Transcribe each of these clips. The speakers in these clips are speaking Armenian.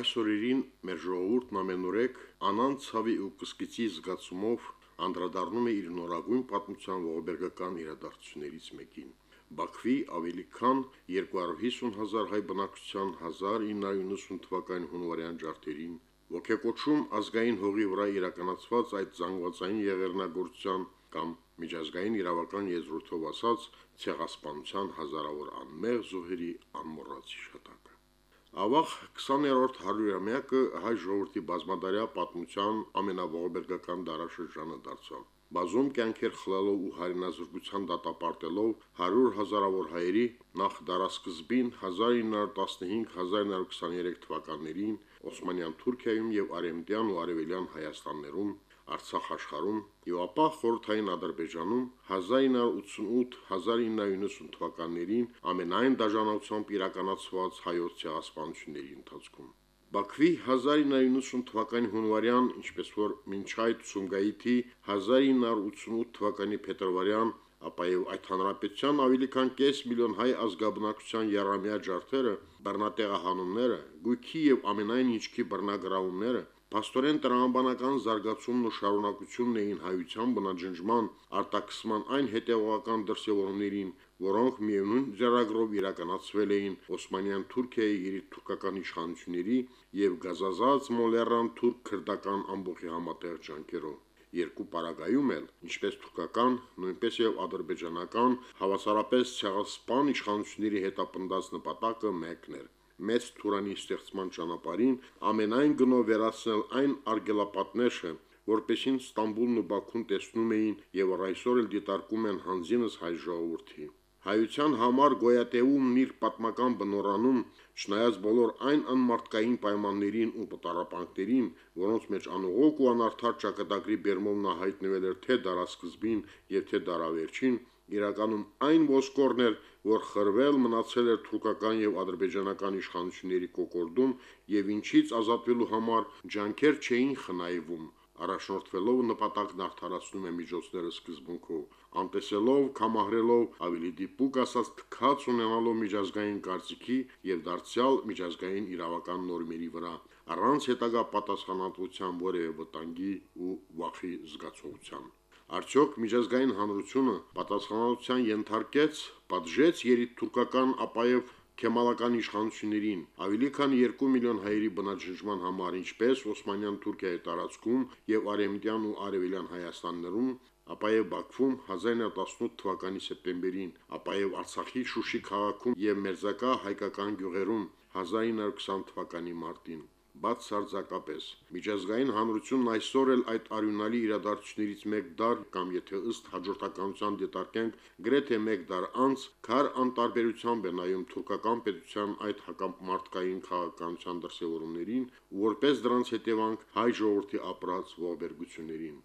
այս օրերին մեր ժողովուրդն ամենուրեք անանց ցավի ու կսկիծի զգացումով անդրադառնում է իր նորագույն պատմության ողբերգական իրադարձություններից մեկին։ Բաքվի ավելի քան 250 հազար հայ բնակչության 1990 թվականի հունվարյան ջարդերին ոգեկոչում ազգային հողի վրա իրականացված այդ զանգվածային եղերնագործության կամ միջազգային իրավական եզրույթով ասած ցեղասպանության հազարավոր անմեղ զոհերի անմոռաց հիշատակը։ Ավաղ 20-րդ հարյուրամյակը հայ ժողովրդի բազմադարյա պատմության ամենաողբերգական դարաշրջանը դարձավ։ Բազում կյանքեր խլելով ու հայրենազրկության դատապարտելով 100 հազարավոր հայերի նախ դարասկզբին 1915-1923 թվականներին Օսմանյան Թուրքիայում եւ Արեմտյան ու Արևելյան Հայաստաններում Արցախ աշխարհում եւ ապա խորթային Ադրբեջանում 1988-1990 թվականներին ամենայն դաժանությամբ իրականացված հայոց ցեղասպանությունների ընթացքում։ Բաքվի 1990 թվականի հունվարյան, ինչպես որ մինչ այդ Սումգայիթի 1988 թվականի փետրվարյան, ապա եւ այդ հանրապետության ավելի քան կես միլիոն հայ ազգաբնակության երամյա ջարդերը, բռնատեղահանումները, գույքի եւ ամենայն ինչքի բռնագրավումները Պաստորեն տրամաբանական զարգացումն ու շարունակությունն էին հայության բնաջնջման, արտաքսման այն հետևողական դրսևորումներին, որոնք միևնույն ձեռագրով իրականացվել էին Օսմանյան Թուրքիայի իր թուրքական իշխանությունների եւ գազազած մոլերան թուրք-քրդական ամբողջի համատեղ ջանքերով երկու պարագայում էլ, ինչպես թուրքական, նույնպես եւ ադրբեջանական, հավասարապես ցեղասպան իշխանությունների հետապնդած նպատակը մեկն էր մեծ Թուրանի ստեղծման ճանապարհին ամենայն գնով վերացնել այն արգելապատնեշը, որպեսին Ստամբուլն ու Բաքուն տեսնում էին եւ այսօր էլ դիտարկում են հանձինս հայ ժողովրդի։ Հայության համար գոյատևումն իր պատմական բնորանում, չնայած բոլոր այն անմարտկային պայմաններին ու պտարապանքներին, որոնց մեջ անողոք ու անարդար ճակատագրի բերմով նա հայտնվել էր թե դարասկզբին եւ թե դարավերջին, իրականում այն ոսկորն էր, որ խրվել մնացել էր թուրքական եւ ադրբեջանական իշխանությունների կոկորդում եւ ինչից ազատվելու համար ջանքեր չէին խնայվում առաջնորդվելով նպատակն արդարացնում է միջոցները սկզբունքով անտեսելով կամահրելով ավելի դիպուկ ասած թքած ունենալով միջազգային կարծիքի եւ դարձյալ միջազգային իրավական նորմերի վրա առանց հետագա պատասխանատվության որևէ վտանգի ու վախի զգացողության Արդյոք միջազգային հանրությունը պատասխանատվության ենթարկեց, պատժեց երիտթուրքական ապայև Քեմալական իշխանություններին ավելի քան 2 միլիոն հայերի բնաջնջման համար, ինչպես Օսմանյան Թուրքիայի տարածքում եւ Արեմտյան ու Արևելյան Հայաստաններում, ապա եւ Բաքվում 1918 թվականի սեպտեմբերին, ապա եւ Արցախի Շուշի քաղաքում եւ Մերձակա հայկական գյուղերում 1920 թվականի մարտին բացարձակապես։ Միջազգային հանրությունն այսօր էլ այդ արյունալի իրադարձություններից մեկ դար կամ եթե ըստ հաջորդականության դիտարկենք, գրեթե մեկ դար անց քար անտարբերությամբ է նայում թուրքական պետության այդ հակամարտկային քաղաքականության դրսևորումներին, որպես դրանց հետևանք հայ ժողովրդի ապրած ողբերգություններին։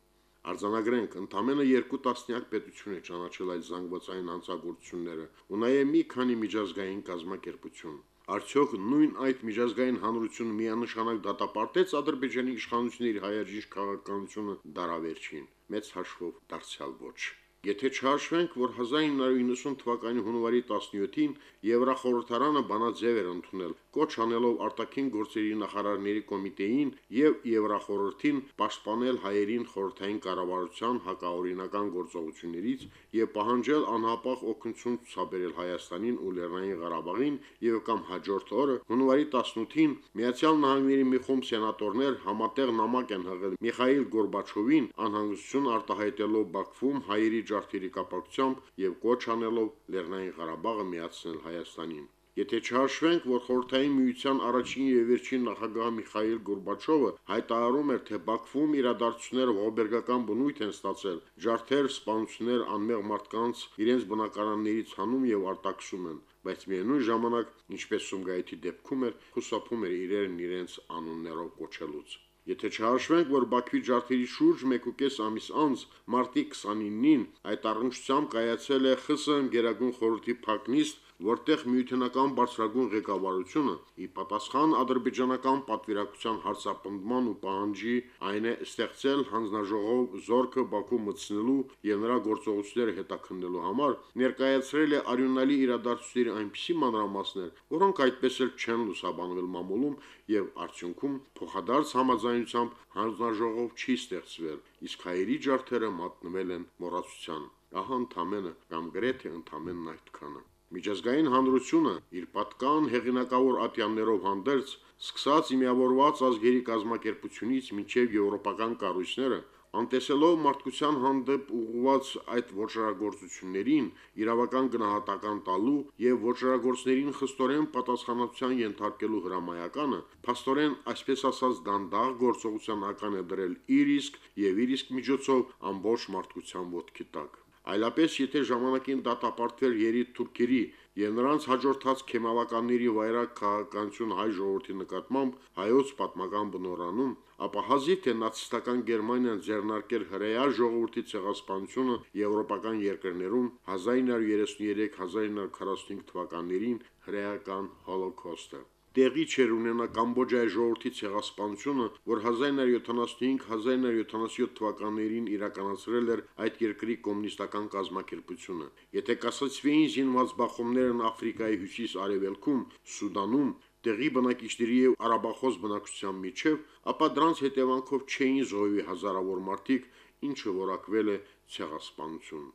Արձանագրենք, ընդամենը երկու տասնյակ պետություն է ճանաչել այդ զանգվածային հանցագործությունները, ու նաև մի քանի միջազգային կազմակերպություն։ Արդյոք նույն այդ միջազգային հանրությունը միանշանակ դատապարտեց Ադրբեջանի իշխանությունների հայերժիշ քաղաքականությունը դարավերջին։ Մեծ հաշվով դարձյալ ոչ։ Եթե չհաշվենք, որ 1990 թվականի հունվարի 17-ին Եվրախորհրդարանը բանաձև էր ընդունել, կոչ անելով արտաքին գործերի նախարարների կոմիտեին եւ Եվրախորհրդին պաշտպանել հայերին խորհրդային կառավարության հակաօրինական գործողություններից եւ պահանջել անհապաղ օգնություն ցուցաբերել Հայաստանին ու Լեռնային Ղարաբաղին եւ կամ հաջորդ օրը հունվարի 18-ին Միացյալ Նահանգների մի խումբ սենատորներ համատեղ նամակ են հղել Միխայիլ Գորբաչովին անհանգստություն արտահայտելով Բաքվում հայերի ջարդերի կապակցությամբ եւ կոչ անելով Լեռնային Ղարաբաղը միացնել Հայաստանին։ Եթե չհաշվենք, որ Խորհրդային Միության առաջին եւ վերջին նախագահ Միխայել Գորբաչովը հայտարարում էր, թե Բաքվում իրադարձությունները ողբերգական բնույթ են ստացել, ջարդեր, սպանություններ անմեղ մարդկանց իրենց բնակարաններից հանում եւ արտաքսում են, բայց միևնույն ժամանակ, ինչպես Սումգայիթի դեպքում էր, խուսափում էր իրեն իրենց անուններով կոչելուց։ Եթե չհաշվենք, որ Բաքվի ջարդերի շուրջ 1.5 ամիս անց մարտի 29-ին այդ առնչությամբ կայացել է ԽՍՀՄ Գերագույն խորհրդի փակնիստ որտեղ միութենական բարձրագույն ղեկավարությունը ի պատասխան ադրբեջանական պատվիրակության հարցապնդման ու պահանջի այն է ստեղծել հանձնաժողով զորքը Բաքու մտցնելու եւ նրա գործողությունները հետաքննելու համար ներկայացրել է արյունալի իրադարձությունների այնպիսի մանրամասներ, որոնք այդպես էլ չեն լուսաբանվել մամուլում եւ արդյունքում փոխադարձ համաձայնությամբ հանձնաժողով չի ստեղծվել, իսկ հայերի ջարդերը մատնվել են մոռացության։ Ահա ընդամենը կամ գրեթե ընդամենն այդքանը։ Միջազգային հանրությունը իր պատկան հեղինակավոր ատյաններով հանդերձ, սկսած իմիավորված ազգերի կազմակերպությունից մինչև եվրոպական կառույցները, անտեսելով մարդկության հանդեպ ուղղված այդ ոչռագործություններին իրավական գնահատական տալու եւ ոչռագործներին խստորեն պատասխանատվության ենթարկելու հրամայականը, փաստորեն այսպես ասած դանդաղ գործողության ական է դրել իր իսկ եւ իր իսկ միջոցով ամբողջ մարդկության ոտքի տակ այլապես եթե ժամանակին դատապարտվեր երիտ թուրքերի եւ նրանց հաջորդած քեմալականների վայրակ քաղաքականություն հայ ժողովրդի նկատմամբ հայոց պատմական բնորանում, ապա հազիվ թե նացիստական Գերմանիան ձեռնարկել հրեա ժողովրդի ցեղասպանությունը եվրոպական երկրներում 1933-1945 թվականներին հրեական հոլոկոստը տեղի չեր ունենա Կամբոջայի ժողովրդի ցեղասպանությունը, որ 1975-1977 թվականներին իրականացրել էր այդ երկրի կոմունիստական կազմակերպությունը։ Եթե կասացվեին զինված բախումներն Աֆրիկայի հյուսիս-արևելքում, Սուդանում, տեղի բնակիչների եւ արաբախոս բնակչության միջև, ապա դրանց հետևանքով չէին զոհվի հազարավոր մարդիկ, ինչը որակվել է ցեղասպանություն։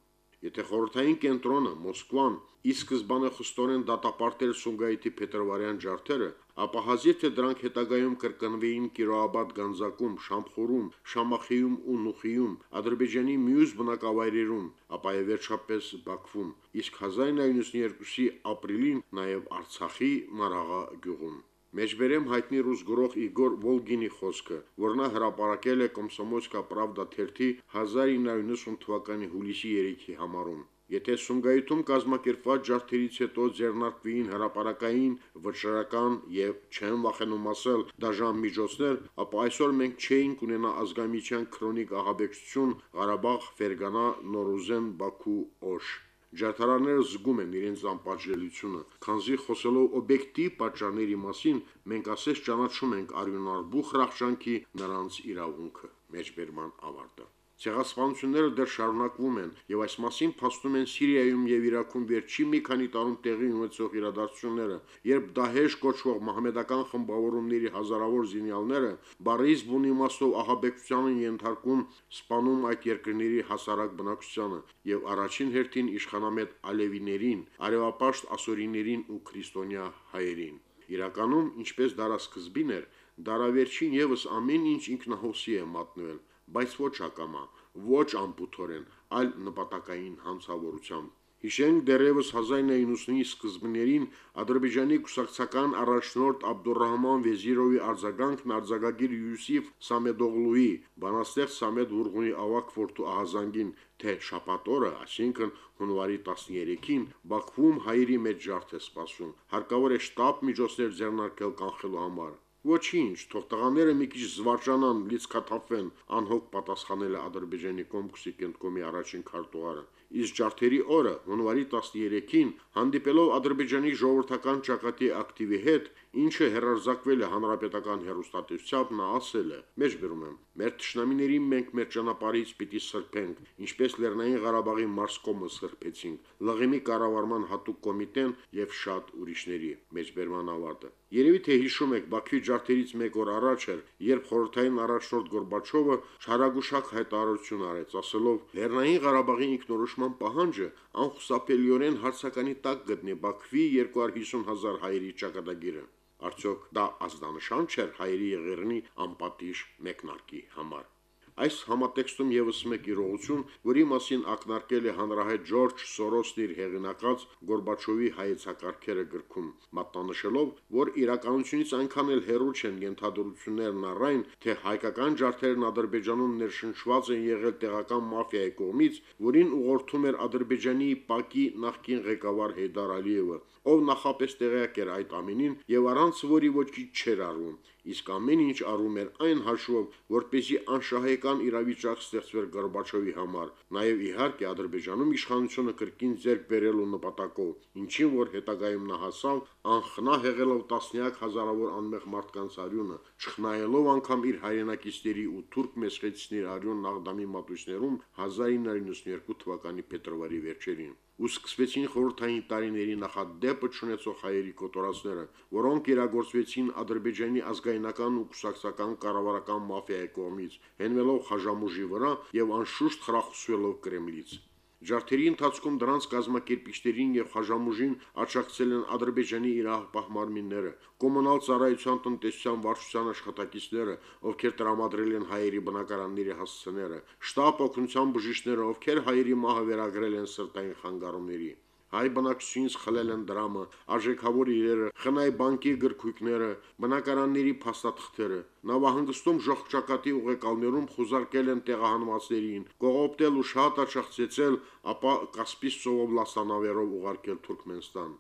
Եթե խորհրդային կենտրոնը Մոսկվան ի սկզբանե խստորեն դատապարտել Սումգայիթի փետրվարյան ջարդերը, ապա հազիվ թե դրանք հետագայում կրկնվեին Կիրոաբադ Գանձակում, Շամխորում, Շամախիում ու Նուխիում, Ադրբեջանի մյուս բնակավայրերում, ապա եւ վերջապես Բաքվում, իսկ 1992-ի ապրիլին նաև Արցախի Մարաղա գյուղում։ Մեջբերեմ հայտնի ռուս գրող Իգոր Վոլգինի խոսքը, որ նա հրապարակել է Կոմսոմոլսկա Պրավդա թերթի 1990 թվականի հուլիսի 3-ի համարում։ Եթե Սումգայիթում կազմակերպված ջարդերից հետո ձեռնարկվին հրապարակային, վճռական եւ չեն վախենում ասել դաժան միջոցներ, ապա այսօր մենք չէինք ունենա ազգամիչյան քրոնիկ ահաբեկչություն Ղարաբաղ, Ֆերգանա, Նորուզեն, Բաքու, Օշ։ Ջարդարանները զգում են իրենց անպատժելիությունը, քանզի խոսելով օբյեկտիվ պատճառների մասին, մենք ասես ճանաչում ենք արյունարբու խրախճանքի նրանց իրավունքը։ Մեջբերման ավարտը։ Ցեղասպանությունները դեռ շարունակվում են եւ այս մասին փաստում են Սիրիայում եւ Իրաքում վերջի մի քանի տարում տեղի ունեցող իրադարձությունները, երբ Դահեշ կոչվող մահմեդական խմբավորումների հազարավոր զինյալները բարիզ բուն իմաստով ահաբեկչության են ենթարկում սպանում այդ երկրների հասարակ բնակչությանը եւ առաջին հերթին իշխանամետ ալևիներին, արևապաշտ ասորիներին ու քրիստոնյա հայերին։ Իրականում, ինչպես դարասկզբին էր, դարավերջին եւս ամեն ինչ ինքնահոսի է մատնվել բայց ոչ ակամա, ոչ ամբութորեն, այլ նպատակային հանցավորությամբ։ Հիշենք դերևս 1990-ի սկզբներին Ադրբեջանի կուսակցական առաջնորդ Աբդուրռահման Վեզիրովի արձագանքն արձակագիր Յուսիֆ Սամեդօղլուի բանաստեղծ Սամեդ Վուրղունի ավակ որդու ահազանգին, թե շապատորը, այսինքն հունվարի 13-ին Բաքվում հայերի մեջ ջարդ է սպասում։ Հարկավոր է շտաբ միջոցներ ձեռնարկել կանխելու համար։ Ոչինչ, թող տղաները մի քիչ զվարճանան, լիցքաթափվեն, անհոգ պատասխանել է Ադրբեջանի Կոմկուսի կենտկոմի առաջին քարտուղարը։ Իսկ ջարդերի օրը, հունվարի 13-ին, հանդիպելով Ադրբեջանի ժողովրդական ճակատի ակտիվի հետ, ինչը հերարզակվել է հանրապետական հերոստատեսությամբ, նա ասել է. «Մեջբերում եմ, մեր ճշնամիներին մենք մեր ճանապարհից պիտի սրբենք, ինչպես Լեռնային Ղարաբաղի Մարսկոմը սրբեցինք, ԼՂՄ կառավարման հատուկ կոմիտեն եւ շատ ուրիշների»։ Մեջբերման ավարտը։ Երևի թե հիշում եք, Բաքվի ջարդերից մեկ օր առաջ էր, երբ խորհրդային առաջնորդ Գորբաչովը շարագուշակ հայտարարություն արեց, ասելով. «Լեռնային Ղարաբաղի ինքնորոշման պահանջը անխուսափելիորեն հարցականի տակ գտնի Բաքվի 250 հազար հայերի ճակատագիրը»։ Արդյոք դա ազդանշան չէր հայերի եղերնի անպատիժ մեկնարկի համար։ Այս համատեքստում եւս մեկ իրողություն, որի մասին ակնարկել է հանրահայտ Ջորջ Սորոսն իր հեղինակած Գորբաչովի հայեցակարգերը գրքում, մատնանշելով, որ իրականությունից այնքան էլ հեռու չեն ենթադրություններն առայն, թե հայկական ջարդերն Ադրբեջանում ներշնչված են եղել տեղական մաֆիայի կողմից, որին ուղղորդում էր Ադրբեջանի ՊԱԿ-ի նախկին ղեկավար Հեյդար Ալիևը, ով նախապես տեղյակ էր այդ ամենին եւ առանց որի ոչինչ չէր արվում։ իսկ ամեն ինչ արում էր այն հաշվով, որպեսզի անշահեկան իրավիճակ ստեղծվեր Գորբաչովի համար, նաև իհարկե Ադրբեջանում իշխանությունը կրկին ձեռք բերելու նպատակով, ինչին որ հետագայում նա հասավ, անխնա հեղելով տասնյակ հազարավոր անմեղ մարդկանց արյունը, չխնայելով անգամ իր հայրենակիցների ու թուրք մեսխեցիների արյունն Աղդամի մատույցներում 1992 թվականի փետրվարի վերջերին ու սկսվեցին խորհրդային տարիների նախադեպը ճանաչող հայերի կոտորածները, որոնք իրագործվեցին Ադրբեջանի ազգայնական ու կուսակցական կառավարական մաֆիայի կողմից, հենվելով խաժամուժի վրա եւ անշուշտ խրախուսվելով Կրեմլից։ Ջարդերի ընթացքում դրանց կազմակերպիչներին եւ խաժամուժին աչակցել են Ադրբեջանի իրահապահ մարմինները, կոմունալ ծառայության տնտեսության վարչության աշխատակիցները, ովքեր տրամադրել են հայերի բնակարանների հասցեները, շտապ օգնության բժիշկները, ովքեր հայերի մահը վերագրել են սրտային խանգարումների հայ բնակչությունից խլել են դրամը, արժեքավոր իրերը, խնայ բանկի գրքույկները, բնակարանների փաստաթղթերը։ Նավահանգստում ժողջակատի ուղեկալներում խուզարկել են տեղահանվածներին, կողոպտել ու շատ աճախցեցել, ապա Կասպից ծովով լաստանավերով ուղարկել Թուրքմենստան։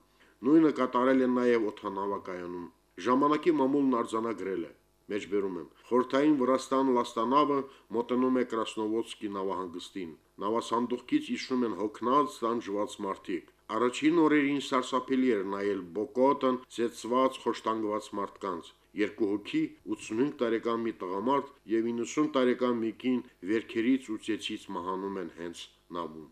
Նույնը կատարել են նաև օթանավակայանում։ Ժամանակի մամուլն արձանագրել է մեջբերում եմ։ Խորթային Վրաստան լաստանավը մոտենում է Կրասնովոդսկի նավահանգստին։ Նավասանդուղքից իջնում են հոգնած, տանջված մարդիկ։ Առաջին օրերին սարսափելի էր նայել բոկոտն ծեծված, խոշտանգված մարդկանց։ Երկու հոգի 85 տարեկան մի տղամարդ եւ 90 տարեկան մի կին վերքերից ու ծեծից մահանում են հենց նավում։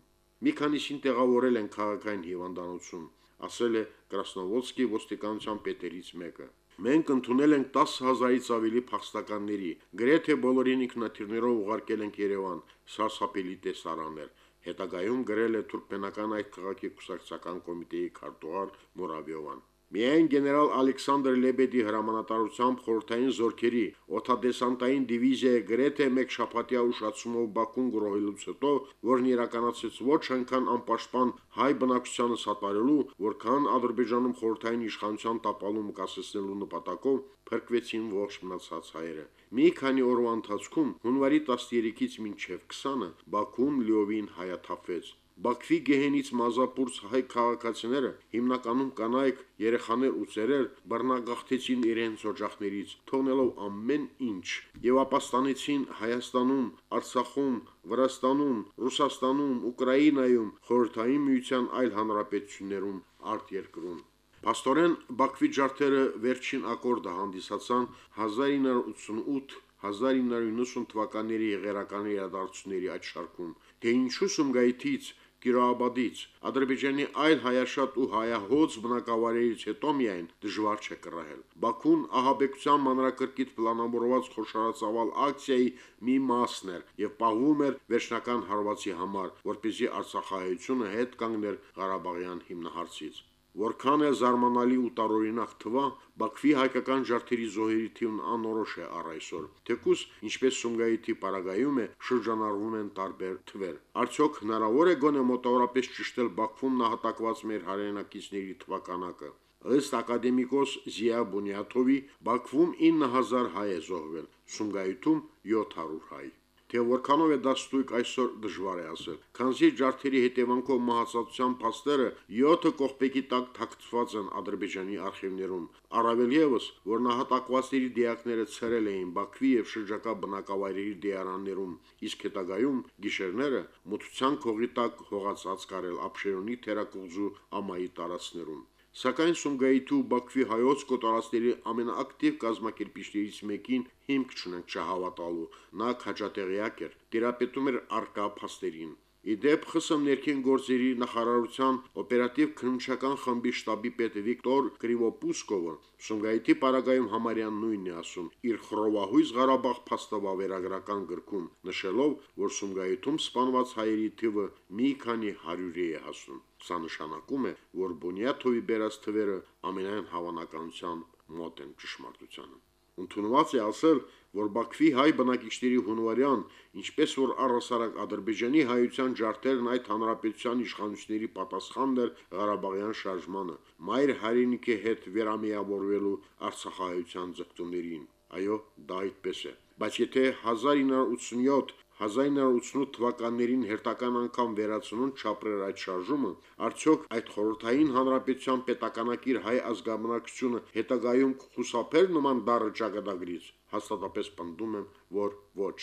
Մի քանիսին տեղավորել են քաղաքային հիվանդանոցում, ասել է Կրասնովոդսկի ոստիկանության պետերից մեկը։ Մենք ընդունել ենք 10000-ից ավելի փախստականների, գրեթե բոլորին ինքնաթիռներով ուղարկել ենք Երևան, սարսափելի տեսարաններ հետագայում գրել է թուրքմենական այդ քաղաքի կուսակցական կոմիտեի քարտուղար Մուրավիովան։ Միայն գեներալ Ալեքսանդր Լեբեդի հրամանատարությամբ խորհրդային զորքերի օթադեսանտային դիվիզիայի գրեթե մեկ շաբաթյա ուշացումով Բաքուն գրոհելուց հետո, որն իրականացեց ոչ այնքան անպաշտպան հայ բնակչությանը սատարելու, որքան Ադրբեջանում խորհրդային իշխանության տապալում կասեցնելու նպատակով փրկվեցին ողջ մնացած հայերը։ Մի քանի օրվա ընթացքում հունվարի 13-ից մինչև 20-ը Բաքուն լիովին հայաթափվեց։ Բաքվի գեհենից մազապուրց հայ քաղաքացիները, հիմնականում կանայք, երեխաներ ու ծերեր, բռնագաղթեցին իրենց օջախներից, թողնելով ամեն ինչ, եւ ապաստանեցին Հայաստանում, Արցախում, Վրաստանում, Ռուսաստանում, Ուկրաինայում, Խորհրդային Միության այլ հանրապետություններում, արտերկրում։ Պաստորեն Բաքվի ջարդերը վերջին ակորդը հանդիսացան 1988 1990 թվականների եղերական իրադարձությունների այդ շարքում, թե ինչու Սումգայիթից Կիրոաբադից, Ադրբեջանի այլ հայաշատ ու հայահոց բնակավայրերից հետո միայն դժվար չէ կռահել։ Բաքուն ահաբեկության մանրակրկիտ պլանավորված խոշորացավալ ակցիայի մի մասն էր եւ պահվում էր վերջնական հարվածի համար, որպեսզի Արցախահայությունը հետ կանգներ Ղարաբաղյան հիմնահարցից։ Որքան է զարմանալի ու տարօրինակ թվա, Բաքվի հայկական ջարդերի զոհերի թիվն անորոշ է առ այսօր։ Թեկուս, ինչպես Սումգայիթի պարագայում է, շրջանառվում են տարբեր թվեր։ Արդյոք հնարավոր է գոնե մոտավորապես ճշտել Բաքվում նահատակված մեր հայրենակիցների թվականակը։ Ըստ ակադեմիկոս Զիա Բունյաթովի, Բաքվում 9000 հայ է զոհվել, Սումգայիթում 700 հայ թե որքանով է դա ստույգ այսօր դժվար է ասել։ Քանզի ջարդերի հետևանքով մահացածության փաստերը 7 կողպեկի տակ թաքցված են Ադրբեջանի արխիվներում։ Առավել եւս, որ նահատակվածների դիակները ցրել էին Բաքվի եւ շրջակա բնակավայրերի դիարաններում, իսկ հետագայում գիշերները մութության քողի տակ հողացած կարել Աբշերոնի թերակղզու ամայի տարածներում։ Սակայն Սումգայիթի ու Բաքվի հայոց կոտորածների ամենաակտիվ կազմակերպիչներից մեկին հիմք չունենք չհավատալու։ Նա քաջատեղյակ էր, տիրապետում էր արկա փաստերին։ Իդեպ ԽՍՀՄ ներքին գործերի նախարարության օպերատիվ քննչական խմբի շտաբի պետ Վիկտոր Կրիվոպուսկովը Սումգայիթի պարագայում համարյան նույնն է ասում. Իր Խռովահույզ Ղարաբաղ փաստավավերագրական գրքում, նշելով, որ Սումգայիթում սպանված հայերի թիվը մի քանի հարյուրի է հասնում։ Սա նշանակում է, որ Բունյաթովի բերած թվերը ամենայն հավանականության մոտ են ճշմարտությանը։ Ընդունված է ասել, որ Բաքվի հայ բնակիչների հունվարյան, ինչպես որ առասարակ Ադրբեջանի հայության ջարդերն այդ հանրապետության իշխանությունների պատասխանն էր Ղարաբաղյան շարժմանը, մայր հայրենիքի հետ վերամիավորվելու Արցախահայության ձգտումներին։ Այո, դա այդպես է։ բայց եթե 1987 1988 թվականներին հերթական անգամ վերացնուն չապրեր այդ շարժումը, արդյոք այդ խորհրդային հանրապետության պետականակիր հայ ազգամնակցությունը հետագայում կխուսափեր նման դառը ճակատագրից, հաստատապես պնդում եմ, որ ոչ։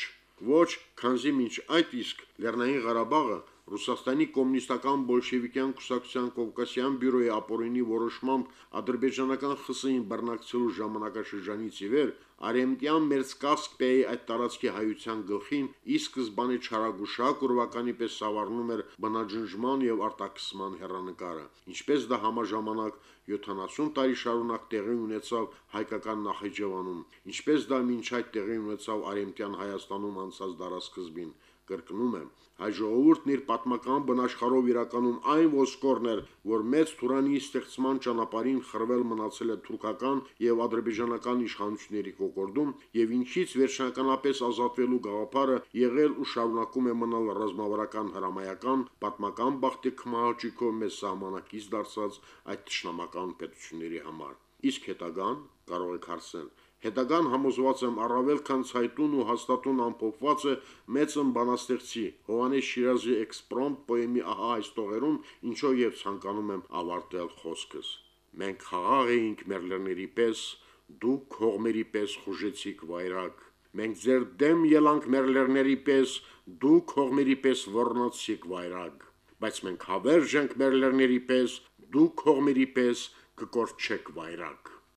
Ոչ, քանզի մինչ այդ իսկ Լեռնային Ղարաբաղը Ռուսաստանի կոմունիստական բոլշևիկյան կուսակցության Կովկասյան բյուրոյի ապօրինի որոշմամբ ադրբեջանական ԽՍՀ-ին բռնակցելու ժամանակաշրջանից ի վեր Արեմտյան Մերցկասպեի այդ տարածքի հայության գլխին ի սկզբանե չարագուշակ ուրվականի պես սավառնում էր բնաջնջման եւ արտաքսման հերանեկարը, ինչպես դա համաժամանակ 70 տարի շարունակ տեղի ունեցավ հայկական Նախիջևանում, ինչպես դա մինչ այդ տեղի ունեցավ Արեմտյան Հայաստանում անցած դարաշրջին, կրկնում եմ, հայ ժողովուրդն իր պատմական բնաշխարով իրականում այն ոսկորն էր, որ մեծ Թուրանի ստեղծման ճանապարհին խրվել մնացել է թուրքական եւ ադրբեջանական իշխանությունների կողորդում եւ ինչից վերջնականապես ազատվելու գաղափարը եղել ու շարունակում է մնալ ռազմավարական հրամայական պատմական բախտի քմահաճիկով մեծ սահմանակից դարձած այդ ճշնամական պետությունների համար։ Իսկ հետագան կարող եք հարցնել Հետագան համոզված եմ առավել քան ցայտուն ու հաստատուն ամփոփված է մեծն բանաստեղծի Հովանես Շիրազի էքսպրոմտ պոեմի ահա այս տողերում, ինչով եւ ցանկանում եմ ավարտել խոսքս։ Մենք խաղաղ էինք մեր լեռների պես, դուք կողմերի պես խուժեցիք վայրակ։ Մենք ձեր դեմ ելանք մեր լեռների պես, դուք կողմերի պես ոռնացիք վայրակ։ Բայց մենք հավերժ ենք մեր լեռների պես, դուք կողմերի պես կկորչեք վայրակ։